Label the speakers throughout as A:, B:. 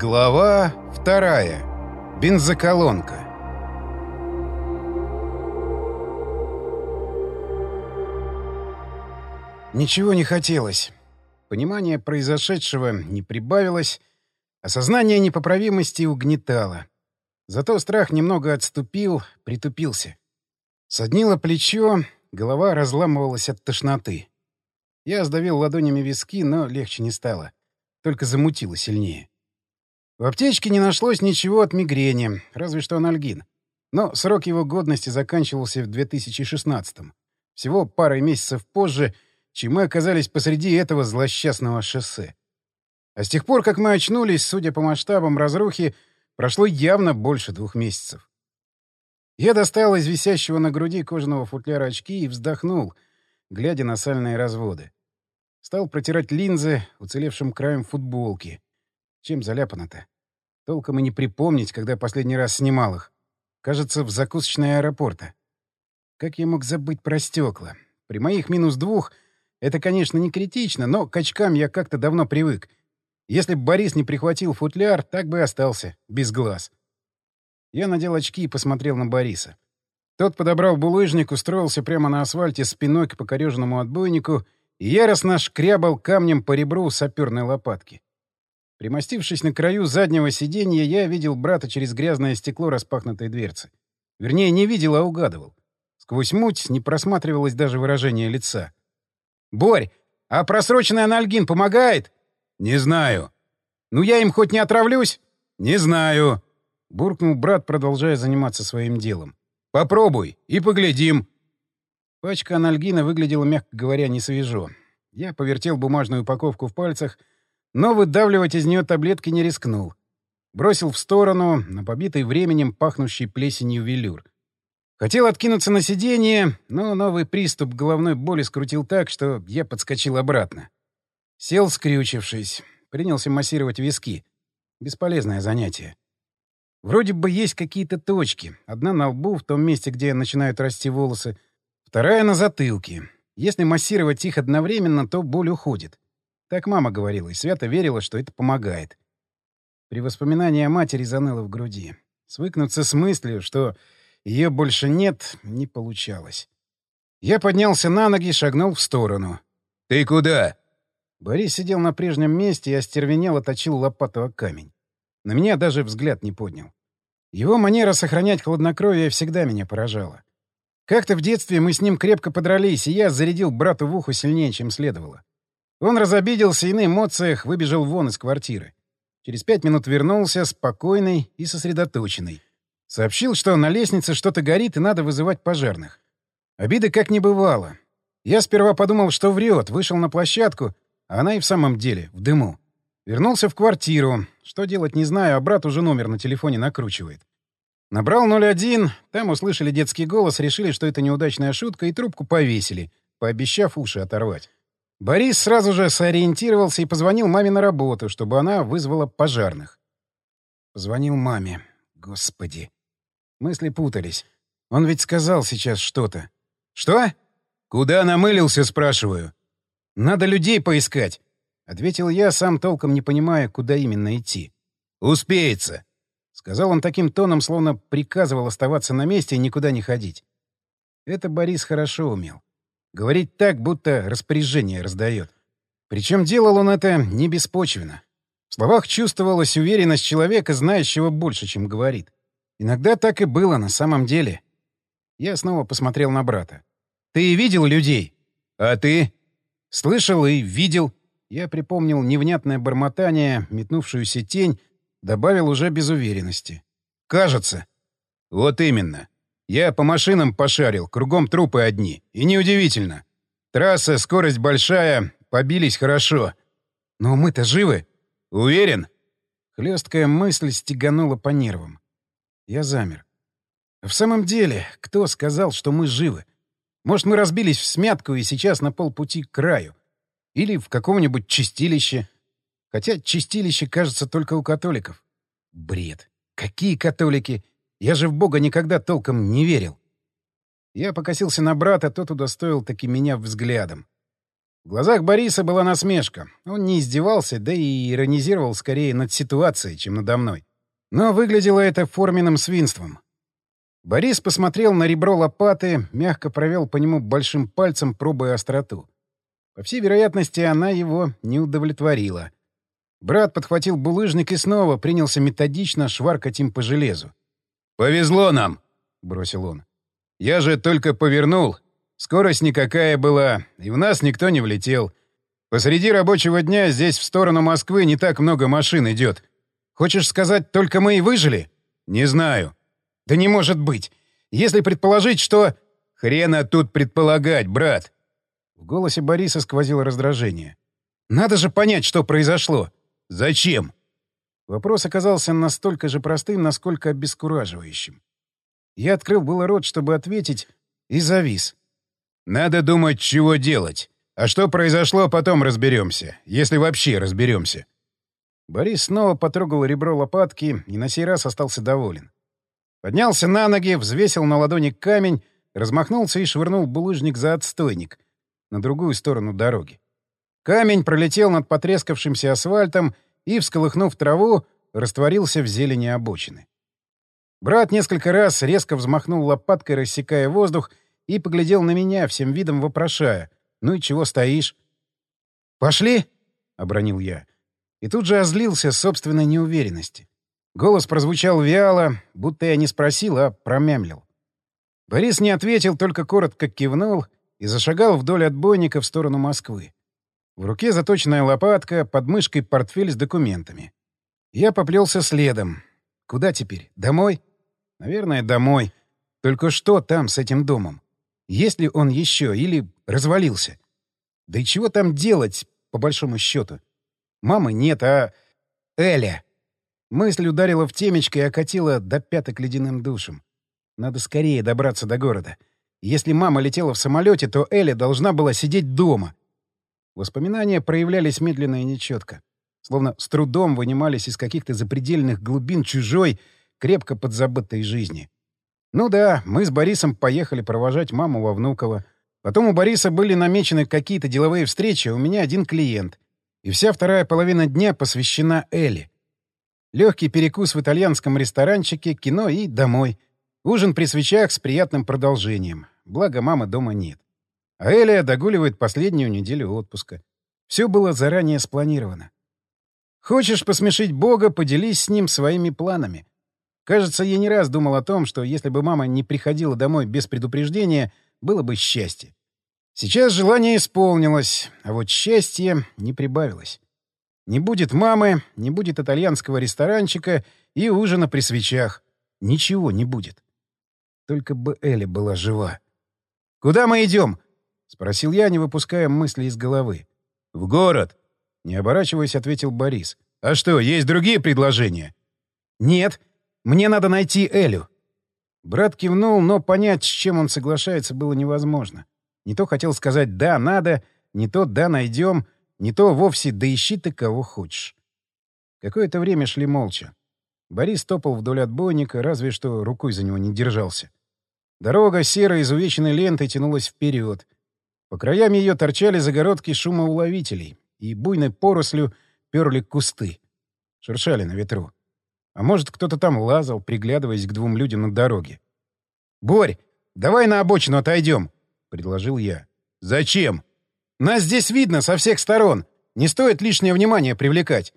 A: Глава вторая. Бензоколонка. Ничего не хотелось. Понимание произошедшего не прибавилось, осознание непоправимости угнетало. Зато страх немного отступил, притупился. Соднило плечо, голова разламывалась от тошноты. Я сдавил ладонями виски, но легче не стало. Только замутило сильнее. В аптечке не нашлось ничего от мигрени, разве что анальгин. Но срок его годности заканчивался в 2016-м. Всего парой месяцев позже, чем мы оказались посреди этого злосчастного шоссе. А с тех пор, как мы очнулись, судя по масштабам разрухи, прошло явно больше двух месяцев. Я достал из висящего на груди кожаного футляра очки и вздохнул, глядя на сальные разводы. Стал протирать линзы уцелевшим краем футболки. Чем заляпано-то? Толком и не припомнить, когда последний раз снимал их. Кажется, в закусочной аэропорта. Как я мог забыть про стекла? При моих минус двух это, конечно, не критично, но к очкам я как-то давно привык. Если бы Борис не прихватил футляр, так бы и остался, без глаз. Я надел очки и посмотрел на Бориса. Тот подобрал булыжник, устроился прямо на асфальте спиной к покореженному отбойнику и яростно шкрябал камнем по ребру саперной лопатки. Примостившись на краю заднего сиденья, я видел брата через грязное стекло распахнутой дверцы. Вернее, не видел, а угадывал. Сквозь муть не просматривалось даже выражение лица. «Борь, а просроченный анальгин помогает?»
B: «Не знаю».
A: «Ну я им хоть не отравлюсь?»
B: «Не знаю», —
A: буркнул брат, продолжая заниматься своим делом.
B: «Попробуй и поглядим».
A: Пачка анальгина выглядела, мягко говоря, несвежо. Я повертел бумажную упаковку в пальцах — но выдавливать из нее таблетки не рискнул. Бросил в сторону, на побитый временем пахнущий плесенью велюр. Хотел откинуться на сиденье, но новый приступ головной боли скрутил так, что я подскочил обратно. Сел, скрючившись, принялся массировать виски. Бесполезное занятие. Вроде бы есть какие-то точки. Одна на лбу, в том месте, где начинают расти волосы, вторая на затылке. Если массировать их одновременно, то боль уходит. Так мама говорила, и свято верила, что это помогает. При воспоминании о матери заныло в груди. Свыкнуться с мыслью, что ее больше нет, не получалось. Я поднялся на ноги и шагнул в сторону.
B: «Ты куда?»
A: Борис сидел на прежнем месте и остервенело точил лопату о камень. На меня даже взгляд не поднял. Его манера сохранять хладнокровие всегда меня поражала. Как-то в детстве мы с ним крепко подрались, и я зарядил брату в ухо сильнее, чем следовало. Он разобиделся и на эмоциях выбежал вон из квартиры. Через пять минут вернулся, спокойный и сосредоточенный. Сообщил, что на лестнице что-то горит и надо вызывать пожарных. Обиды как не бывало. Я сперва подумал, что врет, вышел на площадку, а она и в самом деле в дыму. Вернулся в квартиру. Что делать, не знаю, а брат уже номер на телефоне накручивает. Набрал 01, там услышали детский голос, решили, что это неудачная шутка, и трубку повесили, пообещав уши оторвать. Борис сразу же сориентировался и позвонил маме на работу, чтобы она вызвала пожарных. Позвонил маме. Господи. Мысли путались. Он ведь сказал сейчас что-то. «Что?»
B: «Куда намылился?» — спрашиваю.
A: «Надо людей поискать», — ответил я, сам толком не понимая, куда именно идти.
B: «Успеется», —
A: сказал он таким тоном, словно приказывал оставаться на месте и никуда не ходить. Это Борис хорошо умел. Говорить так, будто распоряжение раздает. Причем делал он это не беспочвенно. В словах чувствовалась уверенность человека, знающего больше, чем говорит. Иногда так и было на самом деле. Я снова посмотрел на брата. «Ты видел людей?»
B: «А ты?»
A: «Слышал и видел». Я припомнил невнятное бормотание, метнувшуюся тень, добавил уже без уверенности. «Кажется».
B: «Вот именно. Я по машинам пошарил, кругом трупы одни. И неудивительно. Трасса, скорость большая, побились хорошо.
A: Но мы-то живы.
B: Уверен?
A: Хлесткая мысль стеганула по нервам. Я замер. В самом деле, кто сказал, что мы живы? Может, мы разбились в смятку и сейчас на полпути к краю? Или в каком-нибудь чистилище? Хотя чистилище кажется только у католиков. Бред. Какие католики? Я же в Бога никогда толком не верил. Я покосился на брата, тот удостоил таки меня взглядом. В глазах Бориса была насмешка. Он не издевался, да и иронизировал скорее над ситуацией, чем надо мной. Но выглядело это форменным свинством. Борис посмотрел на ребро лопаты, мягко провел по нему большим пальцем, пробуя остроту. По всей вероятности, она его не удовлетворила. Брат подхватил булыжник и снова принялся методично шваркать им по железу.
B: «Повезло нам!» — бросил он. «Я же только повернул. Скорость никакая была, и в нас никто не влетел. Посреди рабочего дня здесь в сторону Москвы не так много машин идет. Хочешь сказать, только мы и выжили? Не знаю. Да не может быть. Если предположить, что... Хрена тут предполагать, брат. В голосе Бориса сквозило раздражение. Надо же понять, что произошло. Зачем? Вопрос оказался настолько же простым, насколько обескураживающим. Я открыл было рот, чтобы ответить, и завис. Надо думать, чего делать. А что произошло, потом разберемся. Если вообще разберемся. Борис снова потрогал ребро лопатки и на сей раз остался доволен. Поднялся на ноги, взвесил на ладони камень, размахнулся и швырнул булыжник за отстойник на другую сторону дороги. Камень пролетел над потрескавшимся асфальтом и, всколыхнув траву, растворился в зелени обочины. Брат несколько раз резко взмахнул лопаткой, рассекая воздух, и поглядел на меня, всем видом вопрошая. «Ну и чего стоишь?» «Пошли!» — обронил я. И тут же озлился собственной неуверенности. Голос прозвучал вяло, будто я не спросил, а промямлил. Борис не ответил, только коротко кивнул и зашагал вдоль отбойника в сторону Москвы. В руке заточенная лопатка, под мышкой портфель с документами. Я поплелся следом. Куда теперь? Домой? Наверное, домой. Только что там с этим домом? Есть ли он еще или развалился? Да и чего там делать, по большому счету? Мамы нет, а... Эля! Мысль ударила в темечко и окатила до пяток ледяным душем. Надо скорее добраться до города. Если мама летела в самолете, то Эля должна была сидеть дома. Воспоминания проявлялись медленно и нечетко. Словно с трудом вынимались из каких-то запредельных глубин чужой, крепко подзабытой жизни. Ну да, мы с Борисом поехали провожать маму во Внуково. Потом у Бориса были намечены какие-то деловые встречи, у меня один клиент. И вся вторая половина дня посвящена Элли. Легкий перекус в итальянском ресторанчике, кино и домой. Ужин при свечах с приятным продолжением. Благо, мамы дома нет. А Элия догуливает последнюю неделю отпуска. Все было заранее спланировано. Хочешь посмешить Бога, поделись с ним своими планами. Кажется, я не раз думал о том, что если бы мама не приходила домой без предупреждения, было бы счастье. Сейчас желание исполнилось, а вот счастье не прибавилось. Не будет мамы, не будет итальянского ресторанчика и ужина при свечах. Ничего не будет. Только бы Элли была жива. «Куда мы идем?» — спросил я, не выпуская мысли из головы. «В город!» — не оборачиваясь, ответил Борис. «А что, есть другие предложения?» «Нет. Мне надо найти Элю». Брат кивнул, но понять, с чем он соглашается, было невозможно. Не то хотел сказать «да, надо», не то «да, найдем», не то вовсе «да ищи ты кого хочешь». Какое-то время шли молча. Борис топал вдоль отбойника, разве что рукой за него не держался. Дорога серой изувеченной лентой тянулась вперед. По краям ее торчали загородки шумоуловителей, и буйной порослью перли кусты. Шершали на ветру. А может, кто-то там лазал, приглядываясь к двум людям на дороге. «Борь, давай на обочину отойдем», — предложил я. «Зачем? Нас здесь видно со всех сторон. Не стоит лишнее внимание привлекать.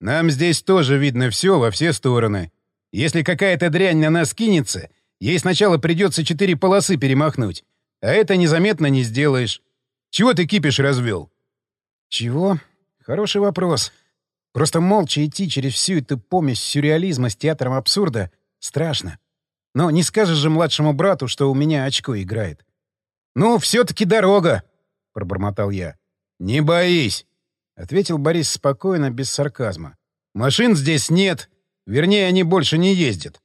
B: Нам здесь тоже видно все во все стороны. Если какая-то дрянь на нас кинется, ей сначала придется четыре полосы перемахнуть. А это незаметно не сделаешь. Чего ты кипиш развел? Чего? Хороший вопрос. Просто молча идти через всю эту помесь сюрреализма с театром абсурда страшно. Но не скажешь же младшему брату, что у меня очко играет. «Ну, все-таки дорога!» — пробормотал я. «Не боись!» — ответил Борис спокойно, без сарказма. «Машин здесь нет. Вернее, они больше не ездят.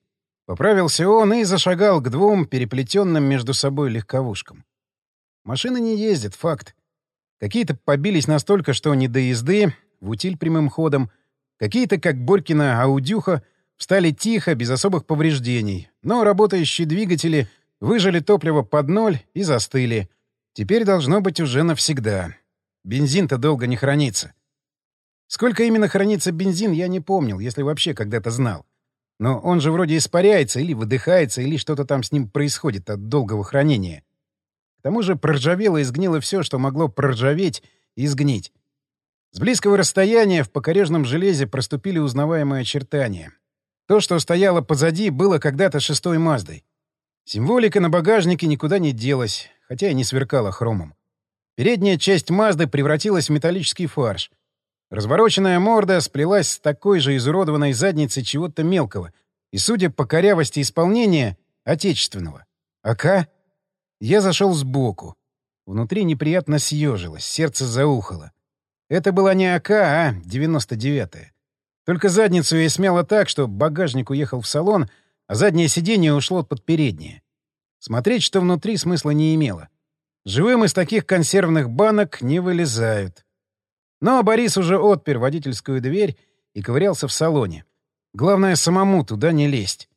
B: Поправился он и зашагал к двум переплетенным между собой легковушкам. Машины не ездят, факт. Какие-то побились настолько, что не до езды, в утиль прямым ходом. Какие-то, как Борькина Аудюха, встали тихо, без особых повреждений. Но работающие двигатели выжали топливо под ноль и застыли. Теперь должно быть уже навсегда.
A: Бензин-то долго не хранится. Сколько именно хранится бензин, я не помнил, если вообще когда-то знал. Но он же вроде испаряется или выдыхается, или что-то там с ним происходит от долгого хранения. К тому же проржавело и сгнило все, что могло проржаветь и сгнить. С близкого расстояния в покорежном железе проступили узнаваемые очертания. То, что стояло позади, было когда-то шестой Маздой. Символика на багажнике никуда не делась, хотя и не сверкала хромом. Передняя часть Мазды превратилась в металлический фарш. Развороченная морда сплелась с такой же изуродованной задницей чего-то мелкого и, судя по корявости исполнения, отечественного. АК? Я зашел сбоку. Внутри неприятно съежилось, сердце заухало. Это была не АК, а 99-я. Только задницу я смяло так, что багажник уехал в салон, а заднее сиденье ушло под переднее. Смотреть, что внутри, смысла не имело. Живым из таких консервных банок не вылезают. Но Борис уже отпер водительскую дверь и ковырялся в салоне. Главное, самому туда не лезть.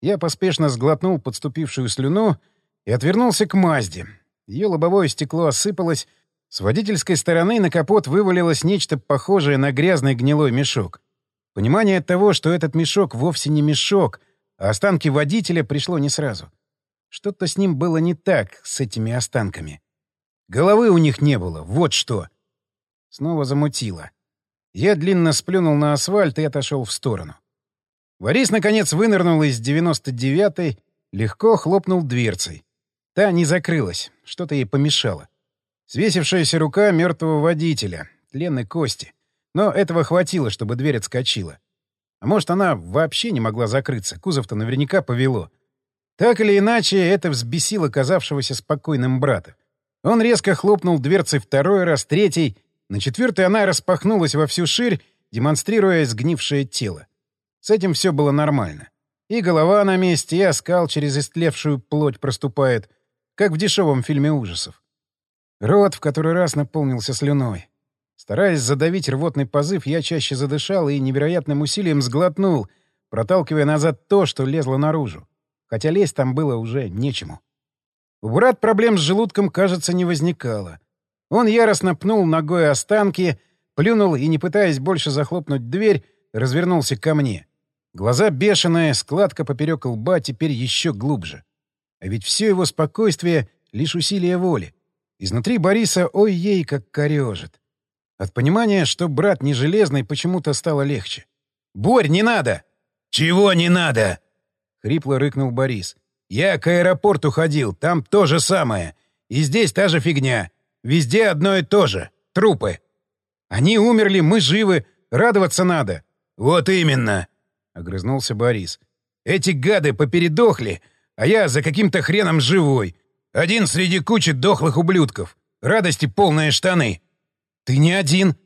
A: Я поспешно сглотнул подступившую слюну и отвернулся к Мазде. Ее лобовое стекло осыпалось, с водительской стороны на капот вывалилось нечто похожее на грязный гнилой мешок. Понимание того, что этот мешок вовсе не мешок, а останки водителя, пришло не сразу. Что-то с ним было не так, с этими останками. Головы у них не было, вот что. Снова замутило. Я длинно сплюнул на асфальт и отошел в сторону. Борис, наконец, вынырнул из 99-й, легко хлопнул дверцей. Та не закрылась, что-то ей помешало. Свесившаяся рука мертвого водителя, тлен кости. Но этого хватило, чтобы дверь отскочила. А может, она вообще не могла закрыться, кузов-то наверняка повело. Так или иначе, это взбесило казавшегося спокойным брата. Он резко хлопнул дверцей второй раз, третий. На четвертой она распахнулась во всю ширь, демонстрируя сгнившее тело. С этим все было нормально. И голова на месте, и оскал через истлевшую плоть проступает, как в дешевом фильме ужасов. Рот в который раз наполнился слюной. Стараясь задавить рвотный позыв, я чаще задышал и невероятным усилием сглотнул, проталкивая назад то, что лезло наружу хотя лезть там было уже нечему. У брат проблем с желудком, кажется, не возникало. Он яростно пнул ногой останки, плюнул и, не пытаясь больше захлопнуть дверь, развернулся ко мне. Глаза бешеные, складка поперек лба теперь еще глубже. А ведь все его спокойствие — лишь усилие воли. Изнутри Бориса ой-ей как корежит. От понимания, что брат не железный, почему-то стало легче. «Борь, не надо!»
B: «Чего не надо?»
A: хрипло рыкнул Борис. «Я к аэропорту ходил, там то же самое. И здесь та же фигня. Везде одно и то же. Трупы. Они умерли, мы живы. Радоваться надо».
B: «Вот именно!» — огрызнулся Борис. «Эти гады попередохли, а я за каким-то хреном живой. Один среди кучи дохлых ублюдков. Радости полные штаны».
A: «Ты не один!»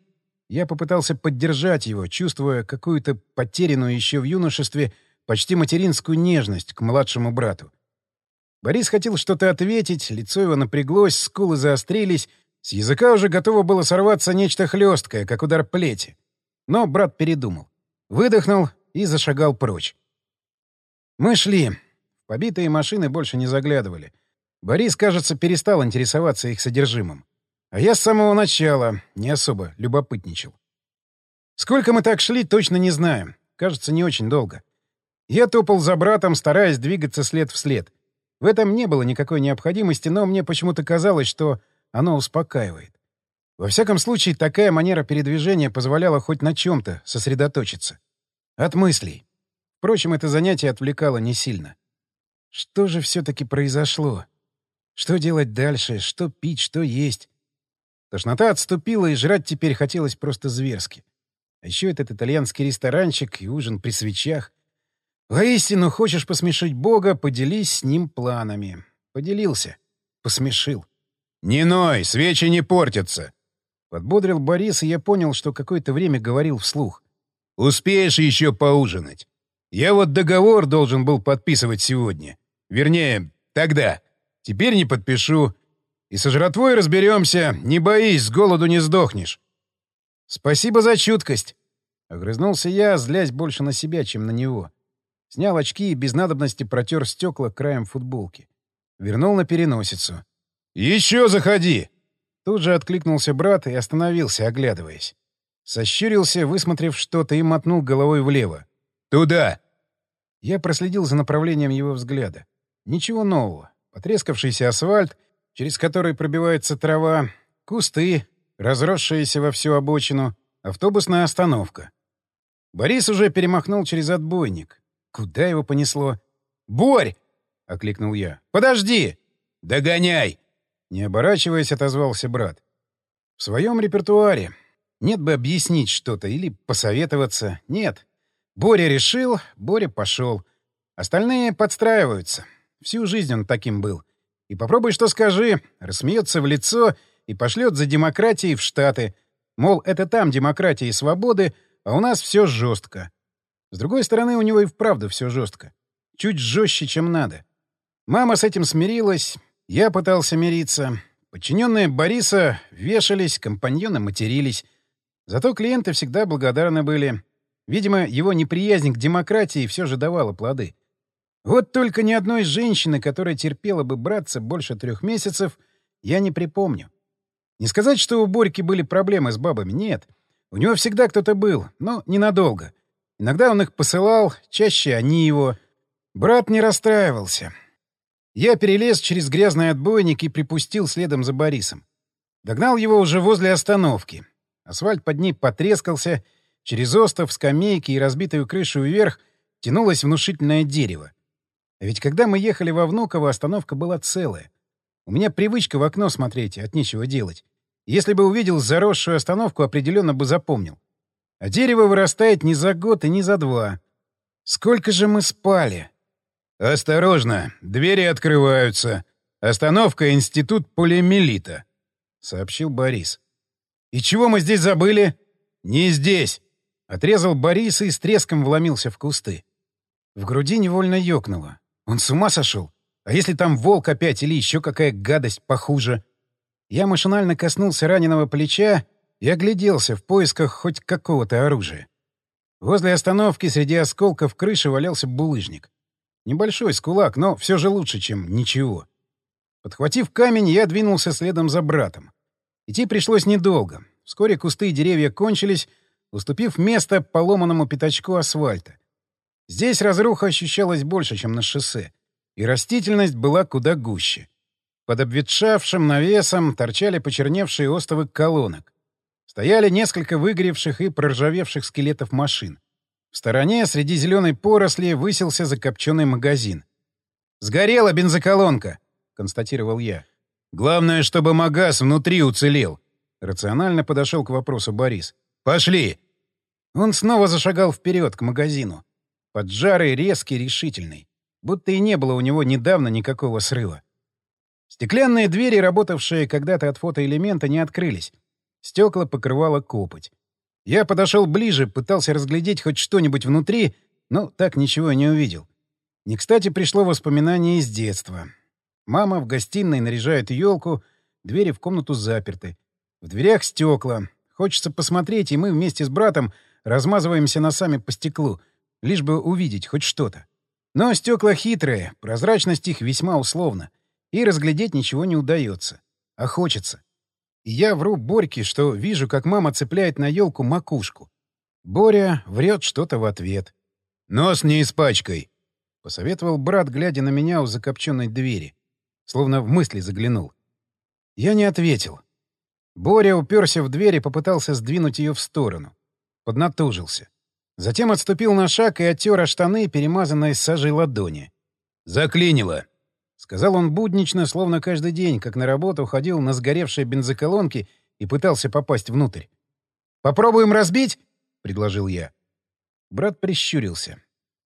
A: Я попытался поддержать его, чувствуя какую-то потерянную еще в юношестве почти материнскую нежность к младшему брату. Борис хотел что-то ответить, лицо его напряглось, скулы заострились, с языка уже готово было сорваться нечто хлесткое, как удар плети. Но брат передумал. Выдохнул и зашагал прочь. Мы шли. Побитые машины больше не заглядывали. Борис, кажется, перестал интересоваться их содержимым. А я с самого начала не особо любопытничал. Сколько мы так шли, точно не знаем. Кажется, не очень долго. Я топал за братом, стараясь двигаться след в след. В этом не было никакой необходимости, но мне почему-то казалось, что оно успокаивает. Во всяком случае, такая манера передвижения позволяла хоть на чем-то сосредоточиться. От мыслей. Впрочем, это занятие отвлекало не сильно. Что же все-таки произошло? Что делать дальше? Что пить? Что есть? Тошнота отступила, и жрать теперь хотелось просто зверски. А еще этот итальянский ресторанчик и ужин при свечах. Воистину, хочешь посмешить Бога, поделись с ним планами. Поделился. Посмешил.
B: «Не ной, свечи не портятся!»
A: Подбодрил Борис, и я понял, что какое-то время говорил вслух.
B: «Успеешь еще поужинать. Я вот договор должен был подписывать сегодня. Вернее, тогда. Теперь не подпишу. И со жратвой разберемся. Не боись, с голоду не сдохнешь».
A: «Спасибо за чуткость!» — огрызнулся я, злясь больше на себя, чем на него. Снял очки и без надобности протер стекла краем футболки. Вернул на переносицу.
B: «Еще заходи!»
A: Тут же откликнулся брат и остановился, оглядываясь. Сощурился, высмотрев что-то, и мотнул головой влево.
B: «Туда!»
A: Я проследил за направлением его взгляда. Ничего нового. Потрескавшийся асфальт, через который пробивается трава, кусты, разросшиеся во всю обочину, автобусная остановка. Борис уже перемахнул через отбойник. Куда его понесло? «Борь!» — окликнул я. «Подожди!»
B: «Догоняй!»
A: Не оборачиваясь, отозвался брат. В своем репертуаре. Нет бы объяснить что-то или посоветоваться. Нет. Боря решил, Боря пошел. Остальные подстраиваются. Всю жизнь он таким был. И попробуй что скажи, рассмеется в лицо и пошлет за демократией в Штаты. Мол, это там демократия и свободы, а у нас все жестко. С другой стороны, у него и вправду все жестко. Чуть жестче, чем надо. Мама с этим смирилась, я пытался мириться. Подчиненные Бориса вешались, компаньоны матерились. Зато клиенты всегда благодарны были. Видимо, его неприязнь к демократии все же давала плоды. Вот только ни одной женщины, которая терпела бы браться больше трех месяцев, я не припомню. Не сказать, что у Борьки были проблемы с бабами, нет. У него всегда кто-то был, но ненадолго. Иногда он их посылал, чаще они его. Брат не расстраивался. Я перелез через грязный отбойник и припустил следом за Борисом. Догнал его уже возле остановки. Асфальт под ней потрескался, через остов, скамейки и разбитую крышу вверх тянулось внушительное дерево. А ведь когда мы ехали во Внуково, остановка была целая. У меня привычка в окно смотреть, от нечего делать. Если бы увидел заросшую остановку, определенно бы запомнил. А дерево вырастает не за год и не за два. Сколько же мы спали?
B: «Осторожно, двери открываются. Остановка — институт полиомиелита», — сообщил Борис.
A: «И чего мы здесь забыли?»
B: «Не здесь!»
A: — отрезал Борис и с треском вломился в кусты. В груди невольно ёкнуло. Он с ума сошел? А если там волк опять или еще какая гадость похуже? Я машинально коснулся раненого плеча и огляделся в поисках хоть какого-то оружия. Возле остановки среди осколков крыши валялся булыжник. Небольшой скулак, но все же лучше, чем ничего. Подхватив камень, я двинулся следом за братом. Идти пришлось недолго. Вскоре кусты и деревья кончились, уступив место поломанному пятачку асфальта. Здесь разруха ощущалась больше, чем на шоссе, и растительность была куда гуще. Под обветшавшим навесом торчали почерневшие остовы колонок. Стояли несколько выгоревших и проржавевших скелетов машин. В стороне, среди зеленой поросли, высился закопченный магазин. «Сгорела бензоколонка!» — констатировал я.
B: «Главное, чтобы магаз внутри уцелел!»
A: Рационально подошел к вопросу Борис.
B: «Пошли!»
A: Он снова зашагал вперед к магазину. Поджарый, резкий, решительный. Будто и не было у него недавно никакого срыва. Стеклянные двери, работавшие когда-то от фотоэлемента, не открылись. Стекла покрывала копоть. Я подошел ближе, пытался разглядеть хоть что-нибудь внутри, но так ничего не увидел. Не кстати пришло воспоминание из детства. Мама в гостиной наряжает елку, двери в комнату заперты. В дверях стекла. Хочется посмотреть, и мы вместе с братом размазываемся носами по стеклу, лишь бы увидеть хоть что-то. Но стекла хитрые, прозрачность их весьма условна, и разглядеть ничего не удается. А хочется. Я вру Борьке, что вижу, как мама цепляет на елку макушку. Боря врет что-то в ответ.
B: «Нос не испачкай», —
A: посоветовал брат, глядя на меня у закопченной двери. Словно в мысли заглянул. Я не ответил. Боря уперся в дверь и попытался сдвинуть ее в сторону. Поднатужился. Затем отступил на шаг и оттер о штаны, перемазанные сажей ладони.
B: «Заклинило», —
A: сказал он буднично, словно каждый день, как на работу ходил на сгоревшие бензоколонки и пытался попасть внутрь. «Попробуем разбить?» — предложил я. Брат прищурился.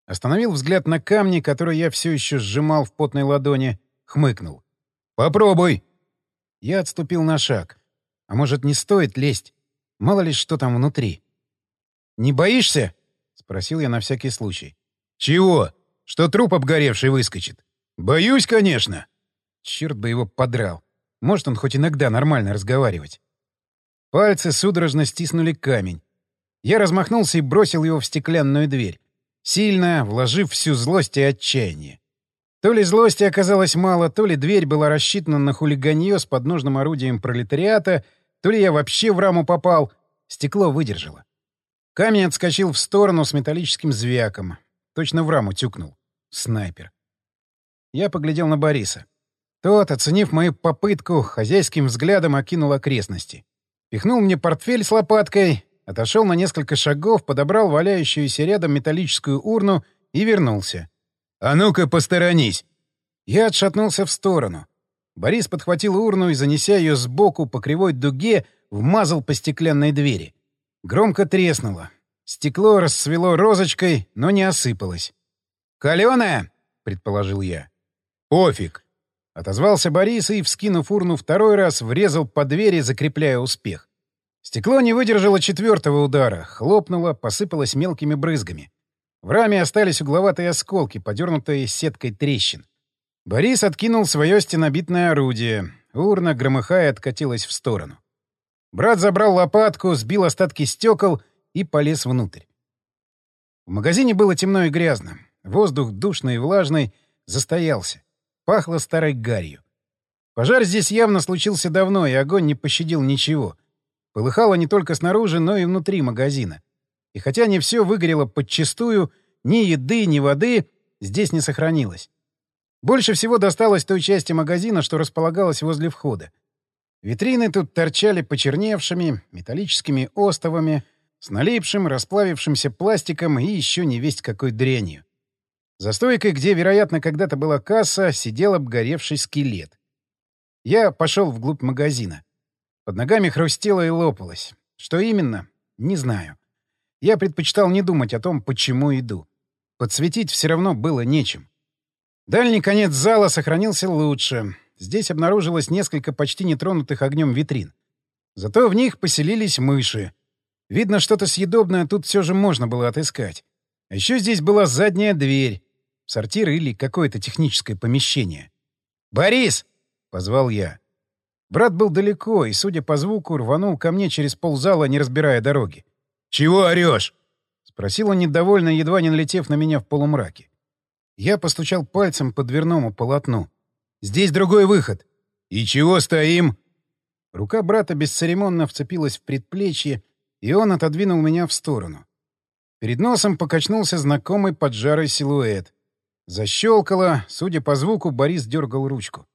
A: Остановил взгляд на камни, которые я все еще сжимал в потной ладони, хмыкнул.
B: «Попробуй!»
A: Я отступил на шаг. А может, не стоит лезть? Мало ли, что там внутри. «Не боишься?» — спросил я на всякий случай.
B: «Чего? Что труп обгоревший выскочит?» «Боюсь, конечно!»
A: Черт бы его подрал. Может он хоть иногда нормально разговаривать. Пальцы судорожно стиснули камень. Я размахнулся и бросил его в стеклянную дверь. Сильно, вложив всю злость и отчаяние. То ли злости оказалось мало, то ли дверь была рассчитана на хулиганье с подножным орудием пролетариата, то ли я вообще в раму попал. Стекло выдержало. Камень отскочил в сторону с металлическим звяком. Точно в раму тюкнул. Снайпер. Я поглядел на Бориса. Тот, оценив мою попытку, хозяйским взглядом окинул окрестности. Пихнул мне портфель с лопаткой, отошел на несколько шагов, подобрал валяющуюся рядом металлическую урну и вернулся.
B: «А ну-ка, посторонись!»
A: Я отшатнулся в сторону. Борис подхватил урну и, занеся ее сбоку по кривой дуге, вмазал по стеклянной двери. Громко треснуло. Стекло расцвело розочкой, но не осыпалось. «Калёная!» — предположил я.
B: «Пофиг!»
A: — отозвался Борис и, вскинув урну второй раз, врезал по двери, закрепляя успех. Стекло не выдержало четвертого удара, хлопнуло, посыпалось мелкими брызгами. В раме остались угловатые осколки, подернутые сеткой трещин. Борис откинул свое стенобитное орудие. Урна, громыхая, откатилась в сторону. Брат забрал лопатку, сбил остатки стекол и полез внутрь. В магазине было темно и грязно. Воздух душный и влажный застоялся. Пахло старой гарью. Пожар здесь явно случился давно, и огонь не пощадил ничего. Полыхало не только снаружи, но и внутри магазина. И хотя не все выгорело подчистую, ни еды, ни воды здесь не сохранилось. Больше всего досталось той части магазина, что располагалась возле входа. Витрины тут торчали почерневшими, металлическими остовами, с налипшим, расплавившимся пластиком и еще не весть какой дрянью. За стойкой, где, вероятно, когда-то была касса, сидел обгоревший скелет. Я пошел вглубь магазина. Под ногами хрустело и лопалось. Что именно? Не знаю. Я предпочитал не думать о том, почему иду. Подсветить все равно было нечем. Дальний конец зала сохранился лучше. Здесь обнаружилось несколько почти нетронутых огнем витрин. Зато в них поселились мыши. Видно, что-то съедобное тут все же можно было отыскать. А еще здесь была задняя дверь. Сортир или какое-то техническое помещение. «Борис!» — позвал я. Брат был далеко и, судя по звуку, рванул ко мне через ползала, не разбирая дороги.
B: «Чего орешь?»
A: — спросил он недовольно, едва не налетев на меня в полумраке. Я постучал пальцем по дверному полотну. «Здесь другой выход».
B: «И чего стоим?»
A: Рука брата бесцеремонно вцепилась в предплечье, и он отодвинул меня в сторону. Перед носом покачнулся знакомый поджарый силуэт. Защелкало, судя по звуку, Борис дергал ручку.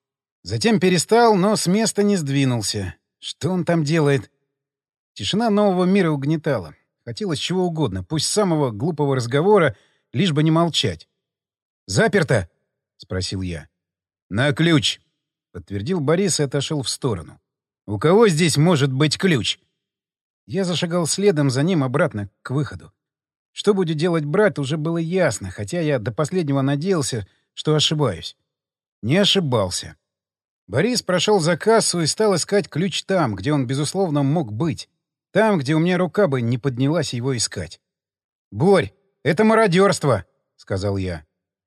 A: Затем перестал, но с места не сдвинулся. Что он там делает? Тишина нового мира угнетала. Хотелось чего угодно, пусть самого глупого разговора, лишь бы не молчать. «Заперто?» — спросил я.
B: «На ключ», — подтвердил Борис и отошел в сторону. «У кого здесь может быть ключ?»
A: Я зашагал следом за ним обратно к выходу. Что будет делать брат, уже было ясно, хотя я до последнего надеялся, что ошибаюсь. Не ошибался. Борис прошел за кассу и стал искать ключ там, где он, безусловно, мог быть. Там, где у меня рука бы не поднялась его искать. «Борь, это мародерство!» — сказал я.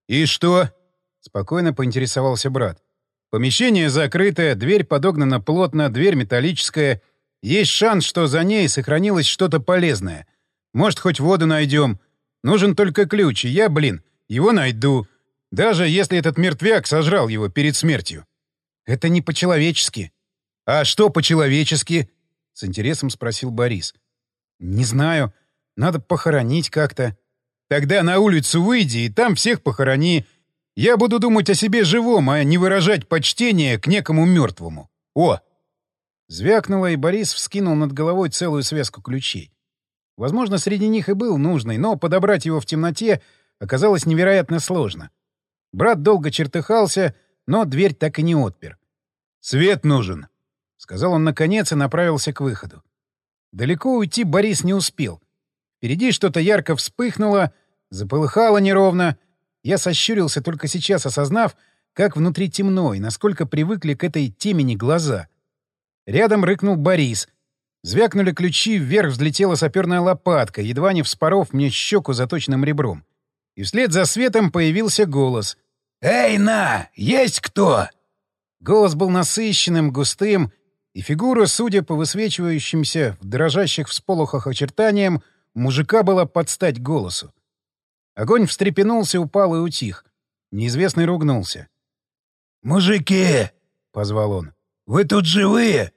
B: «И что?»
A: — спокойно поинтересовался брат.
B: «Помещение закрытое, дверь подогнана плотно, дверь металлическая. Есть шанс, что за ней сохранилось что-то полезное. Может, хоть воду найдем. Нужен только ключ, и я, блин, его найду. Даже если этот мертвяк сожрал его перед смертью».
A: «Это не по-человечески».
B: «А что по-человечески?»
A: — с интересом спросил Борис. «Не знаю. Надо похоронить как-то».
B: «Тогда на улицу выйди и там всех похорони. Я буду думать о себе живом, а не выражать почтение к некому мертвому. О!»
A: Звякнуло, и Борис вскинул над головой целую связку ключей. Возможно, среди них и был нужный, но подобрать его в темноте оказалось невероятно сложно. Брат долго чертыхался, но дверь так и не отпер.
B: «Свет нужен», —
A: сказал он наконец и направился к выходу. Далеко уйти Борис не успел. Впереди что-то ярко вспыхнуло, заполыхало неровно. Я сощурился только сейчас, осознав, как внутри темно и насколько привыкли к этой темени глаза. Рядом рыкнул Борис. Звякнули ключи, вверх взлетела саперная лопатка, едва не вспоров мне щеку заточенным ребром. И вслед за светом появился голос.
C: «Эй, на! Есть кто?»
A: Голос был насыщенным, густым и фигура, судя по высвечивающимся в дрожащих всполохах очертаниям, мужика была под стать голосу. Огонь встрепенулся, упал и утих. Неизвестный ругнулся.
C: «Мужики!» — позвал он. «Вы тут живые?»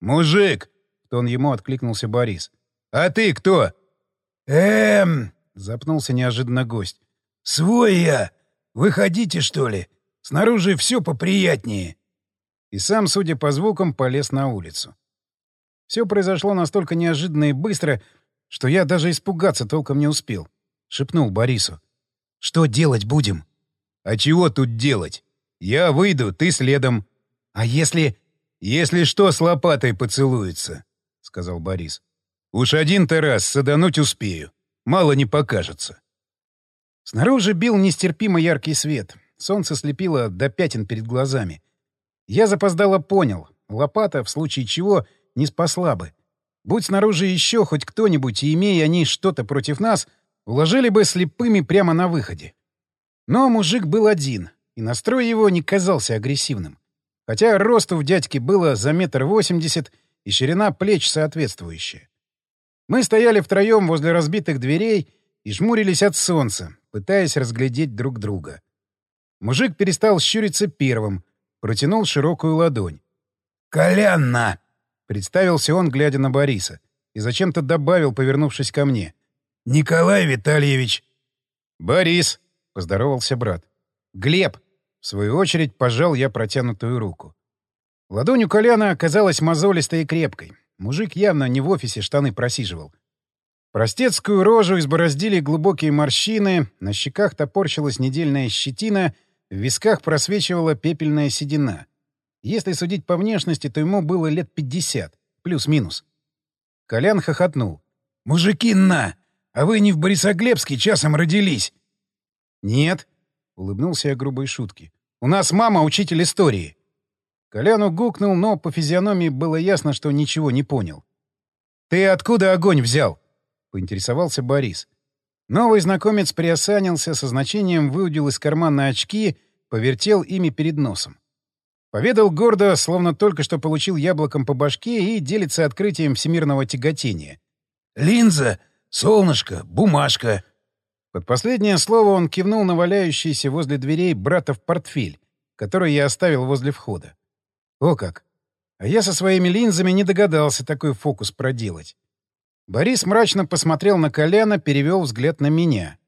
B: «Мужик!» — в тон ему откликнулся Борис. «А ты кто?»
C: «Эм...»
A: — запнулся неожиданно гость.
C: «Свой я! Вы хотите, что ли? Снаружи все поприятнее!»
A: И сам, судя по звукам, полез на улицу. Все произошло настолько неожиданно и быстро, что я даже испугаться толком не успел. Шепнул Борису. «Что делать будем?»
B: «А чего тут делать? Я выйду, ты следом».
A: «А если...»
B: «Если что, с лопатой поцелуется», — сказал Борис. «Уж один-то раз садануть успею. Мало не покажется».
A: Снаружи бил нестерпимо яркий свет. Солнце слепило до пятен перед глазами. Я запоздало понял. Лопата, в случае чего, не спасла бы. Будь снаружи еще хоть кто-нибудь, и имея они что-то против нас, уложили бы слепыми прямо на выходе. Но мужик был один, и настрой его не казался агрессивным. Хотя росту в дядьке было за метр восемьдесят и ширина плеч соответствующая. Мы стояли втроем возле разбитых дверей и жмурились от солнца, пытаясь разглядеть друг друга. Мужик перестал щуриться первым, протянул широкую ладонь.
C: «Колянна!»
A: — представился он, глядя на Бориса, и зачем-то добавил, повернувшись ко мне.
C: «Николай Витальевич!»
A: «Борис!» — поздоровался брат. «Глеб!» — в свою очередь пожал я протянутую руку. Ладонь у Коляна оказалась мозолистой и крепкой. Мужик явно не в офисе штаны просиживал. Простецкую рожу избороздили глубокие морщины, на щеках топорщилась недельная щетина, в висках просвечивала пепельная седина. Если судить по внешности, то ему было лет пятьдесят, плюс-минус. Колян хохотнул.
C: «Мужики, на! А вы не в Борисоглебске часом родились?»
A: «Нет», — улыбнулся я грубой шутки. «У нас мама учитель истории». Коляну гукнул, но по физиономии было ясно, что ничего не понял. «Ты откуда огонь взял?» — поинтересовался Борис. Новый знакомец приосанился, со значением выудил из кармана очки, повертел ими перед носом. Поведал гордо, словно только что получил яблоком по башке и делится открытием всемирного тяготения.
C: «Линза, солнышко, бумажка».
A: Под последнее слово он кивнул на валяющийся возле дверей брата в портфель, который я оставил возле входа. О как! А я со своими линзами не догадался такой фокус проделать. Борис мрачно посмотрел на Коляна, перевел взгляд на меня.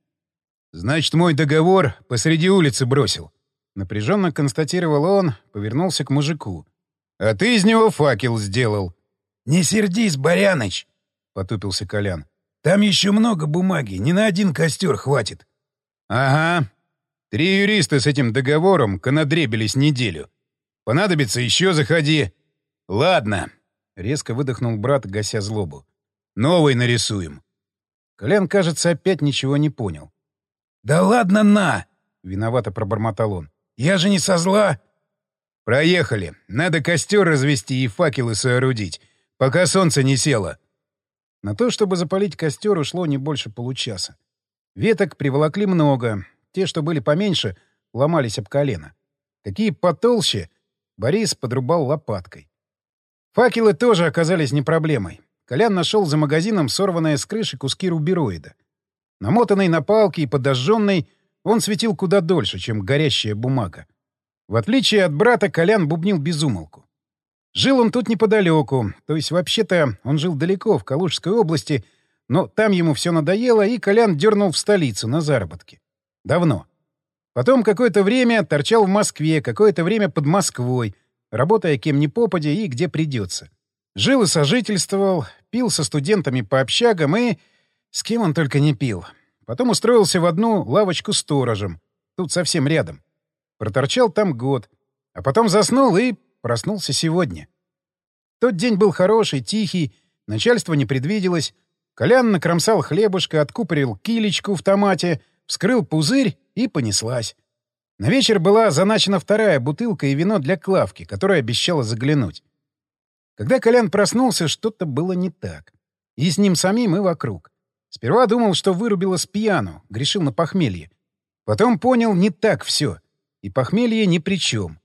B: «Значит, мой договор посреди улицы бросил».
A: Напряженно констатировал он, повернулся к мужику.
B: «А ты из него факел сделал».
C: «Не сердись, Баряныч!» — потупился Колян. «Там еще много бумаги, ни на один костер хватит».
B: «Ага. Три юриста с этим договором конадребились неделю. Понадобится еще заходи. Ладно». Резко выдохнул брат, гася злобу. Новый нарисуем.
A: Колян, кажется, опять ничего не понял.
C: «Да ладно на!»
A: — виновато пробормотал он.
C: «Я же не со зла!»
B: «Проехали. Надо костер развести и факелы соорудить, пока солнце не село».
A: На то, чтобы запалить костер, ушло не больше получаса. Веток приволокли много. Те, что были поменьше, ломались об колено. Какие потолще, Борис подрубал лопаткой. Факелы тоже оказались не проблемой. Колян нашел за магазином сорванные с крыши куски рубероида. Намотанный на палки и подожженный, он светил куда дольше, чем горящая бумага. В отличие от брата, Колян бубнил безумолку. Жил он тут неподалеку, то есть вообще-то он жил далеко, в Калужской области, но там ему все надоело, и Колян дернул в столицу на заработки. Давно. Потом какое-то время торчал в Москве, какое-то время под Москвой, работая кем ни попадя и где придется. Жил и сожительствовал, пил со студентами по общагам и... С кем он только не пил. Потом устроился в одну лавочку сторожем. Тут совсем рядом. Проторчал там год. А потом заснул и проснулся сегодня. Тот день был хороший, тихий, начальство не предвиделось. Колян накромсал хлебушка, откупорил килечку в томате, вскрыл пузырь и понеслась. На вечер была заначена вторая бутылка и вино для Клавки, которая обещала заглянуть. Когда Колян проснулся, что-то было не так. И с ним самим, и вокруг. Сперва думал, что вырубило с пьяну, грешил на похмелье. Потом понял, не так все. И похмелье ни при чем.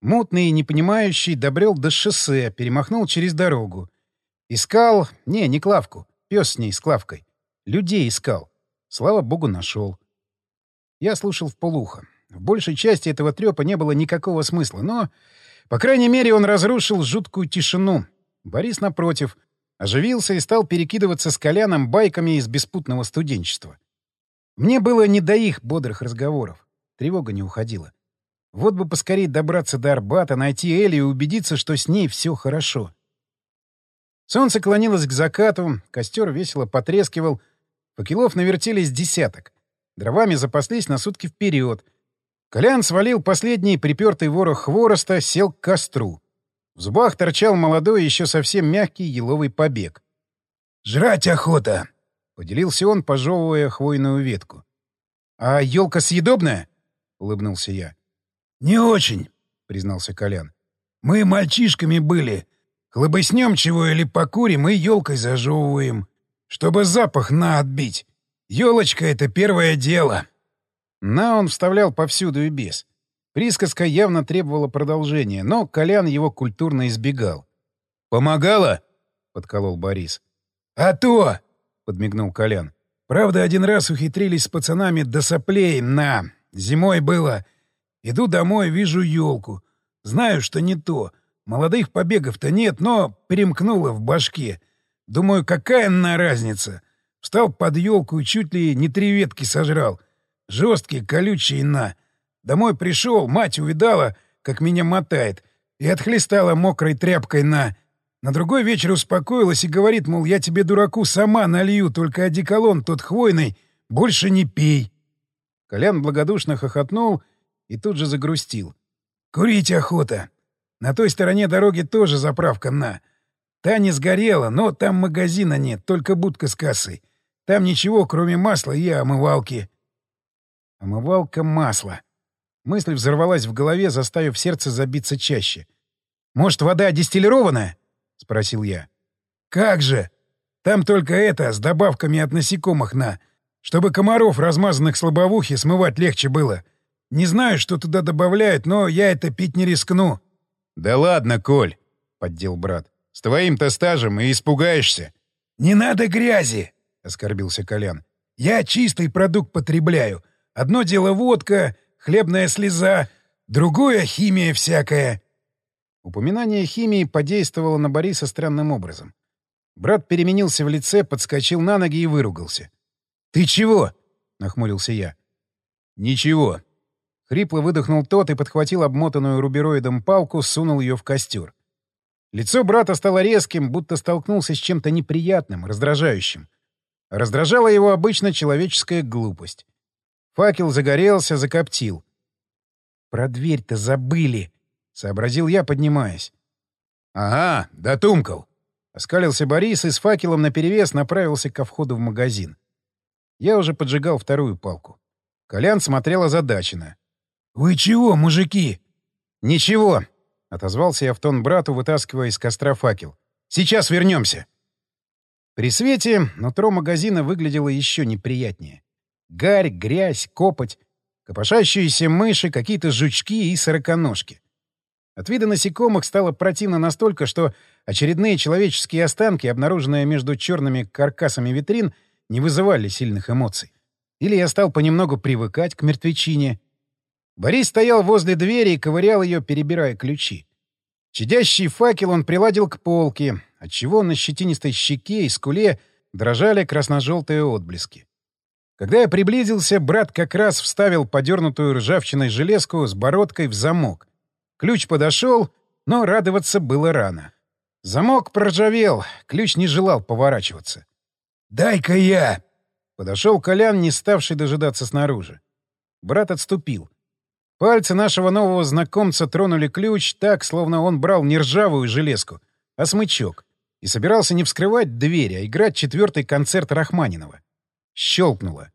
A: Мутный и непонимающий добрел до шоссе, перемахнул через дорогу. Искал... Не, не Клавку. Пес с ней, с Клавкой. Людей искал. Слава богу, нашел. Я слушал в полухо. В большей части этого трёпа не было никакого смысла, но, по крайней мере, он разрушил жуткую тишину. Борис, напротив, оживился и стал перекидываться с Коляном байками из беспутного студенчества. Мне было не до их бодрых разговоров. Тревога не уходила. Вот бы поскорее добраться до Арбата, найти Элли и убедиться, что с ней все хорошо. Солнце клонилось к закату, костер весело потрескивал, факелов навертелись десяток. Дровами запаслись на сутки вперед. Колян свалил последний припертый ворох хвороста, сел к костру. В зубах торчал молодой, еще совсем мягкий еловый побег.
C: «Жрать охота!»
A: — поделился он, пожевывая хвойную ветку. «А елка съедобная?» — улыбнулся я.
C: «Не очень», — признался Колян. «Мы мальчишками были. Хлобыснем чего или покурим и елкой зажевываем, чтобы запах на отбить. Елочка — это первое дело».
A: На он вставлял повсюду и без. Присказка явно требовала продолжения, но Колян его культурно избегал.
B: «Помогала?»
A: — подколол Борис.
C: «А то!» — подмигнул Колян. «Правда, один раз ухитрились с пацанами до соплей на... Зимой было. Иду домой, вижу елку. Знаю, что не то. Молодых побегов-то нет, но перемкнуло в башке. Думаю, какая на разница? Встал под елку и чуть ли не три ветки сожрал. Жесткие, колючие на. Домой пришел, мать увидала, как меня мотает, и отхлестала мокрой тряпкой на... На другой вечер успокоилась и говорит, мол, я тебе, дураку, сама налью, только одеколон тот хвойный больше не пей.
A: Колян благодушно хохотнул и тут же загрустил.
C: «Курить охота. На той стороне дороги тоже заправка на. Та не сгорела, но там магазина нет, только будка с кассой. Там ничего, кроме масла и омывалки».
A: Омывалка масла. Мысль взорвалась в голове, заставив сердце забиться чаще. «Может, вода дистиллированная?» — спросил я.
C: «Как же! Там только это, с добавками от насекомых на... Чтобы комаров, размазанных с лобовухи, смывать легче было. Не знаю, что туда добавляют, но я это пить не рискну».
B: «Да ладно, Коль!» — поддел брат. «С твоим-то стажем и испугаешься».
C: «Не надо грязи!» — оскорбился Колян. «Я чистый продукт потребляю. Одно дело водка, хлебная слеза, другое — химия всякая».
A: Упоминание химии подействовало на Бориса странным образом. Брат переменился в лице, подскочил на ноги и выругался. «Ты чего?» — нахмурился я.
B: «Ничего».
A: Хрипло выдохнул тот и подхватил обмотанную рубероидом палку, сунул ее в костер. Лицо брата стало резким, будто столкнулся с чем-то неприятным, раздражающим. Раздражала его обычно человеческая глупость. Факел загорелся, закоптил. «Про дверь-то забыли!» — сообразил я, поднимаясь.
B: «Ага, дотумкал!»
A: — оскалился Борис и с факелом наперевес направился ко входу в магазин. Я уже поджигал вторую палку. Колян смотрел озадаченно.
C: «Вы чего, мужики?»
A: «Ничего!» — отозвался я в тон брату, вытаскивая из костра факел. «Сейчас вернемся!» При свете нутро магазина выглядело еще неприятнее. Гарь, грязь, копоть, копошащиеся мыши, какие-то жучки и сороконожки. От вида насекомых стало противно настолько, что очередные человеческие останки, обнаруженные между черными каркасами витрин, не вызывали сильных эмоций. Или я стал понемногу привыкать к мертвечине. Борис стоял возле двери и ковырял ее, перебирая ключи. Чадящий факел он приладил к полке, отчего на щетинистой щеке и скуле дрожали красно-желтые отблески. Когда я приблизился, брат как раз вставил подернутую ржавчиной железку с бородкой в замок. Ключ подошел, но радоваться было рано. Замок проржавел, ключ не желал поворачиваться.
C: «Дай-ка я!»
A: Подошел Колян, не ставший дожидаться снаружи. Брат отступил. Пальцы нашего нового знакомца тронули ключ так, словно он брал не ржавую железку, а смычок, и собирался не вскрывать дверь, а играть четвертый концерт Рахманинова. Щелкнуло.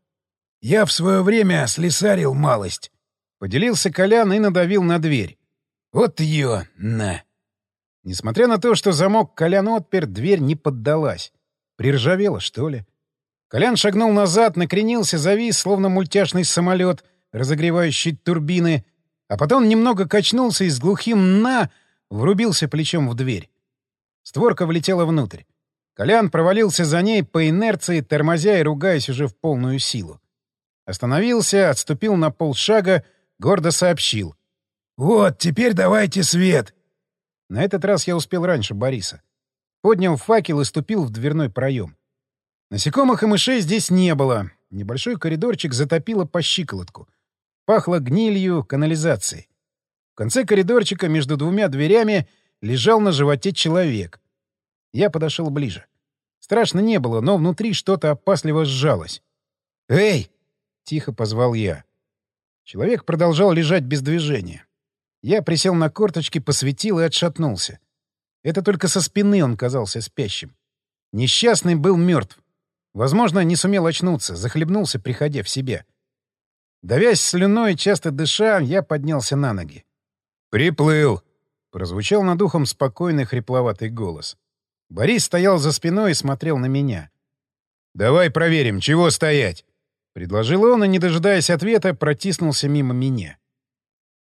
C: «Я в свое время слесарил малость», —
A: поделился Колян и надавил на дверь.
C: «Вот ее, на!»
A: Несмотря на то, что замок Колян отпер, дверь не поддалась. Приржавела, что ли? Колян шагнул назад, накренился, завис, словно мультяшный самолет, разогревающий турбины, а потом немного качнулся и с глухим «на» врубился плечом в дверь. Створка влетела внутрь. Колян провалился за ней по инерции, тормозя и ругаясь уже в полную силу. Остановился, отступил на полшага, гордо сообщил.
C: «Вот, теперь давайте свет!»
A: На этот раз я успел раньше Бориса. Поднял факел и ступил в дверной проем. Насекомых и мышей здесь не было. Небольшой коридорчик затопило по щиколотку. Пахло гнилью канализацией. В конце коридорчика между двумя дверями лежал на животе человек. Я подошел ближе. Страшно не было, но внутри что-то опасливо сжалось. «Эй!» — тихо позвал я. Человек продолжал лежать без движения. Я присел на корточки, посветил и отшатнулся. Это только со спины он казался спящим. Несчастный был мертв. Возможно, не сумел очнуться, захлебнулся, приходя в себя. Давясь слюной, часто дыша, я поднялся на ноги.
B: «Приплыл!»
A: — прозвучал над ухом спокойный хрипловатый голос. Борис стоял за спиной и смотрел на меня.
B: «Давай проверим, чего стоять?»
A: — предложил он, и, не дожидаясь ответа, протиснулся мимо меня.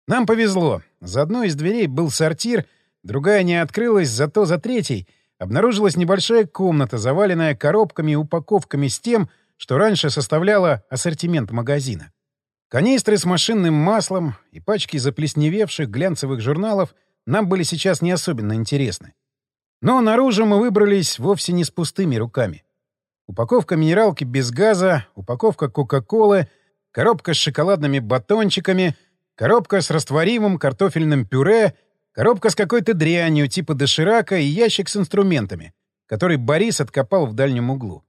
A: Нам повезло. За одной из дверей был сортир, другая не открылась, зато за третьей обнаружилась небольшая комната, заваленная коробками и упаковками с тем, что раньше составляло ассортимент магазина. Канистры с машинным маслом и пачки заплесневевших глянцевых журналов нам были сейчас не особенно интересны. Но наружу мы выбрались вовсе не с пустыми руками. Упаковка минералки без газа, упаковка Кока-Колы, коробка с шоколадными батончиками — коробка с растворимым картофельным пюре, коробка с какой-то дрянью типа доширака и ящик с инструментами, который Борис откопал в дальнем углу.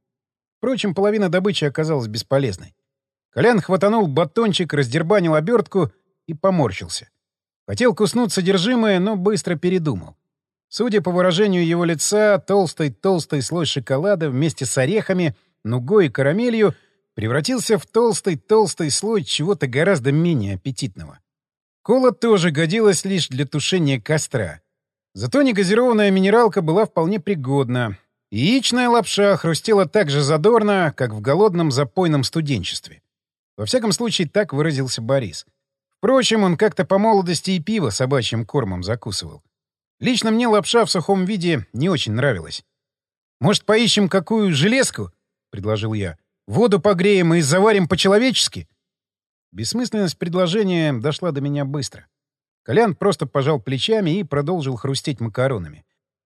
A: Впрочем, половина добычи оказалась бесполезной. Колян хватанул батончик, раздербанил обертку и поморщился. Хотел куснуть содержимое, но быстро передумал. Судя по выражению его лица, толстый-толстый слой шоколада вместе с орехами, нугой и карамелью — превратился в толстый-толстый слой чего-то гораздо менее аппетитного. Кола тоже годилась лишь для тушения костра. Зато негазированная минералка была вполне пригодна. Яичная лапша хрустела так же задорно, как в голодном запойном студенчестве. Во всяком случае, так выразился Борис. Впрочем, он как-то по молодости и пиво собачьим кормом закусывал. Лично мне лапша в сухом виде не очень нравилась. «Может, поищем какую железку?» — предложил я. Воду погреем и заварим по-человечески?» Бессмысленность предложения дошла до меня быстро. Колян просто пожал плечами и продолжил хрустеть макаронами.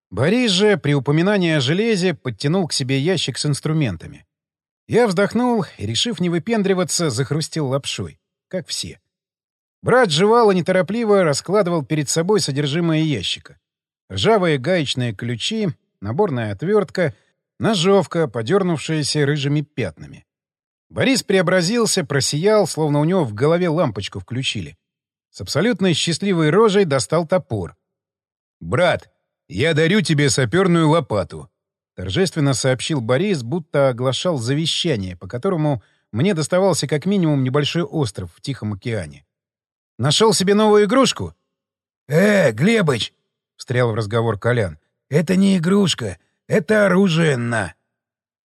A: Борис же, при упоминании о железе, подтянул к себе ящик с инструментами. Я вздохнул и, решив не выпендриваться, захрустел лапшой, как все. Брат жевал и неторопливо раскладывал перед собой содержимое ящика. Ржавые гаечные ключи, наборная отвертка, Ножовка, подернувшаяся рыжими пятнами. Борис преобразился, просиял, словно у него в голове лампочку включили. С абсолютно счастливой рожей достал топор.
B: «Брат, я дарю тебе саперную лопату», — торжественно сообщил Борис, будто оглашал завещание, по которому мне доставался как минимум небольшой остров в Тихом океане.
A: «Нашел себе новую игрушку?»
C: «Э, Глебыч!» — встрял в разговор Колян. «Это не игрушка. Это оружие на...»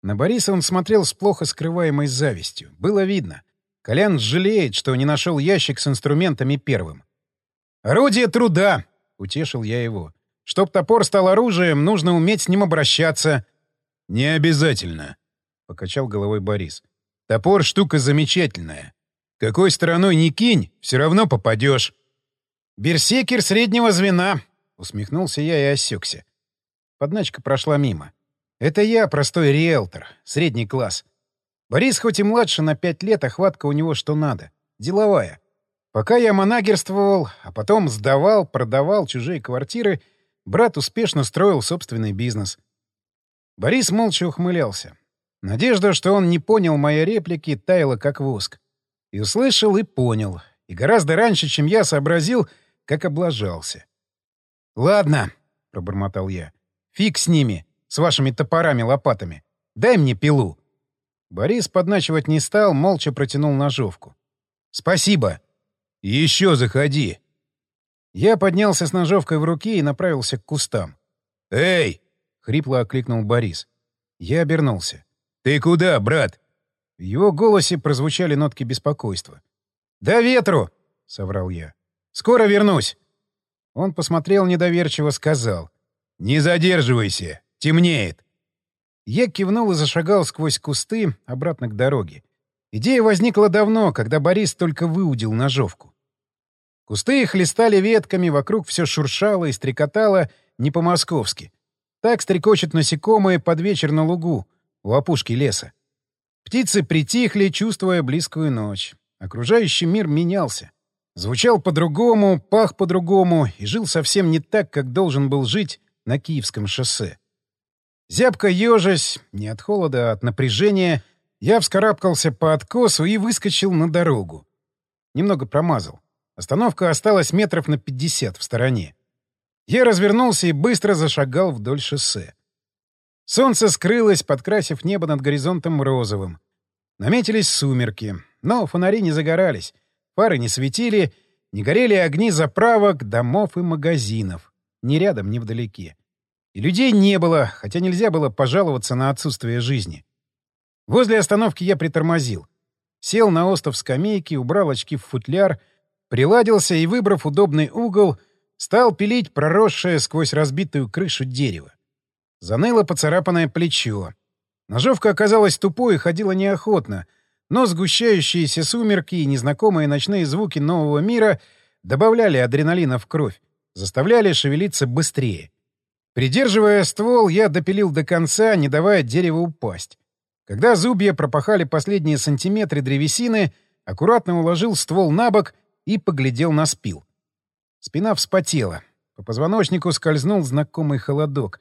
A: На Бориса он смотрел с плохо скрываемой завистью. Было видно. Колян жалеет, что не нашел ящик с инструментами первым. «Орудие труда!» — утешил я его. «Чтоб топор стал оружием, нужно уметь с ним обращаться».
B: «Не обязательно», — покачал головой Борис. «Топор — штука замечательная. Какой стороной ни кинь, все равно попадешь».
A: «Берсекер среднего звена», — усмехнулся я и осекся. Подначка прошла мимо. Это я, простой риэлтор, средний класс. Борис хоть и младше на пять лет, охватка у него что надо. Деловая. Пока я манагерствовал, а потом сдавал, продавал чужие квартиры, брат успешно строил собственный бизнес. Борис молча ухмылялся. Надежда, что он не понял моей реплики, таяла как воск. И услышал, и понял. И гораздо раньше, чем я сообразил, как облажался. «Ладно», — пробормотал я. Фиг с ними, с вашими топорами-лопатами. Дай мне пилу. Борис подначивать не стал, молча протянул ножовку. «Спасибо!»
B: «Еще заходи!»
A: Я поднялся с ножовкой в руке и направился к кустам.
B: «Эй!»
A: — хрипло окликнул Борис. Я обернулся.
B: «Ты куда, брат?»
A: В его голосе прозвучали нотки беспокойства. «Да ветру!» — соврал я. «Скоро вернусь!» Он посмотрел недоверчиво, сказал.
B: «Не задерживайся! Темнеет!»
A: Я кивнул и зашагал сквозь кусты обратно к дороге. Идея возникла давно, когда Борис только выудил ножовку. Кусты хлестали ветками, вокруг все шуршало и стрекотало не по-московски. Так стрекочут насекомые под вечер на лугу, у опушки леса. Птицы притихли, чувствуя близкую ночь. Окружающий мир менялся. Звучал по-другому, пах по-другому и жил совсем не так, как должен был жить на Киевском шоссе. Зябко ежась, не от холода, а от напряжения, я вскарабкался по откосу и выскочил на дорогу. Немного промазал. Остановка осталась метров на пятьдесят в стороне. Я развернулся и быстро зашагал вдоль шоссе. Солнце скрылось, подкрасив небо над горизонтом розовым. Наметились сумерки, но фонари не загорались, фары не светили, не горели огни заправок, домов и магазинов. Ни рядом, ни вдалеке. И людей не было, хотя нельзя было пожаловаться на отсутствие жизни. Возле остановки я притормозил. Сел на остов скамейки, убрал очки в футляр, приладился и, выбрав удобный угол, стал пилить проросшее сквозь разбитую крышу дерево. Заныло поцарапанное плечо. Ножовка оказалась тупой и ходила неохотно, но сгущающиеся сумерки и незнакомые ночные звуки нового мира добавляли адреналина в кровь, заставляли шевелиться быстрее. Придерживая ствол, я допилил до конца, не давая дереву упасть. Когда зубья пропахали последние сантиметры древесины, аккуратно уложил ствол на бок и поглядел на спил. Спина вспотела. По позвоночнику скользнул знакомый холодок.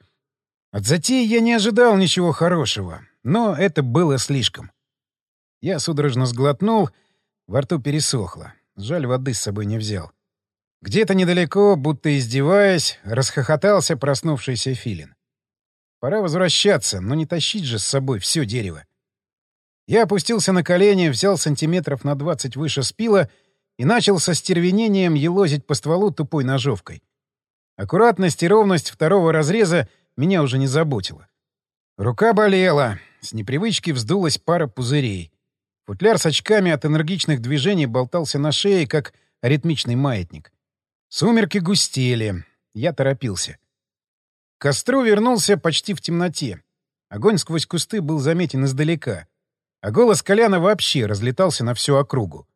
A: От затеи я не ожидал ничего хорошего, но это было слишком. Я судорожно сглотнул, во рту пересохло. Жаль, воды с собой не взял. Где-то недалеко, будто издеваясь, расхохотался проснувшийся филин. Пора возвращаться, но не тащить же с собой все дерево. Я опустился на колени, взял сантиметров на двадцать выше спила и начал со стервенением елозить по стволу тупой ножовкой. Аккуратность и ровность второго разреза меня уже не заботила. Рука болела, с непривычки вздулась пара пузырей. Футляр с очками от энергичных движений болтался на шее, как аритмичный маятник. Сумерки густели. Я торопился. К костру вернулся почти в темноте. Огонь сквозь кусты был заметен издалека. А голос Коляна вообще разлетался на всю округу.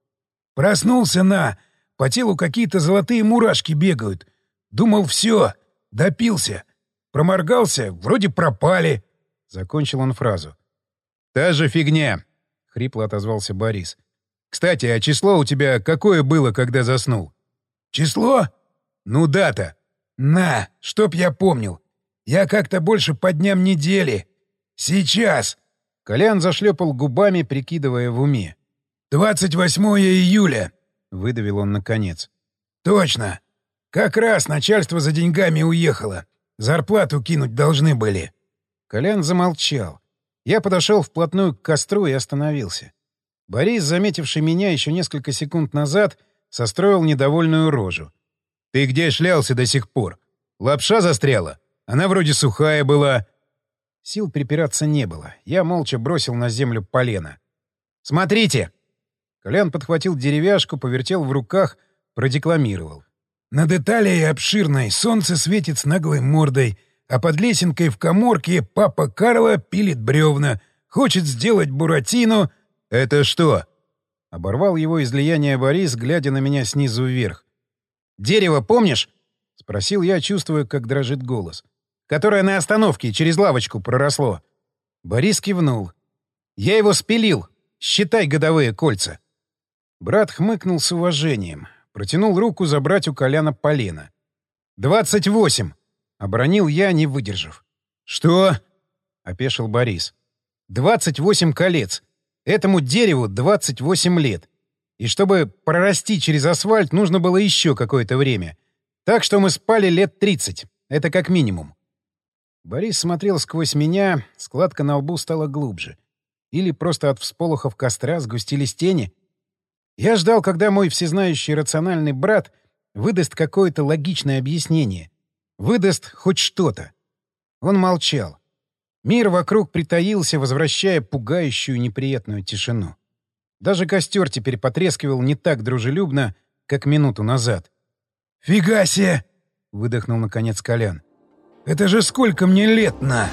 C: «Проснулся на! По телу какие-то золотые мурашки бегают. Думал, все, допился. Проморгался, вроде пропали.
A: Закончил он фразу.
B: «Та же фигня!» — хрипло отозвался Борис. «Кстати, а число у тебя какое было, когда заснул?»
C: «Число?»
B: «Ну, дата!»
C: «На, чтоб я помнил. Я как-то больше по дням недели. Сейчас!»
A: Колян зашлепал губами, прикидывая в уме.
C: «28 июля!» — выдавил он наконец. «Точно! Как раз начальство за деньгами уехало. Зарплату кинуть должны были.
A: Колян замолчал. Я подошел вплотную к костру и остановился. Борис, заметивший меня еще несколько секунд назад, состроил недовольную рожу.
B: «Ты где шлялся до сих пор? Лапша застряла? Она вроде сухая была».
A: Сил припираться не было. Я молча бросил на землю полено. «Смотрите!» Колян подхватил деревяшку, повертел в руках, продекламировал.
C: Над Италией обширной солнце светит с наглой мордой, а под лесенкой в коморке папа Карло пилит бревна, хочет сделать буратино.
B: «Это что?»
A: — оборвал его излияние Борис, глядя на меня снизу вверх. «Дерево помнишь?» — спросил я, чувствуя, как дрожит голос. «Которое на остановке через лавочку проросло». Борис кивнул. «Я его спилил. Считай годовые кольца». Брат хмыкнул с уважением. Протянул руку забрать у Коляна полено. «Двадцать восемь!» — обронил я, не выдержав.
B: «Что?»
A: — опешил Борис. «Двадцать восемь колец. Этому дереву двадцать восемь лет. И чтобы прорасти через асфальт, нужно было еще какое-то время. Так что мы спали лет тридцать. Это как минимум». Борис смотрел сквозь меня, складка на лбу стала глубже. Или просто от всполохов костра сгустились тени — я ждал, когда мой всезнающий рациональный брат выдаст какое-то логичное объяснение. Выдаст хоть что-то. Он молчал. Мир вокруг притаился, возвращая пугающую неприятную тишину. Даже костер теперь потрескивал не так дружелюбно, как минуту назад.
C: «Фига себе!» — выдохнул наконец Колян. «Это же сколько мне лет на!»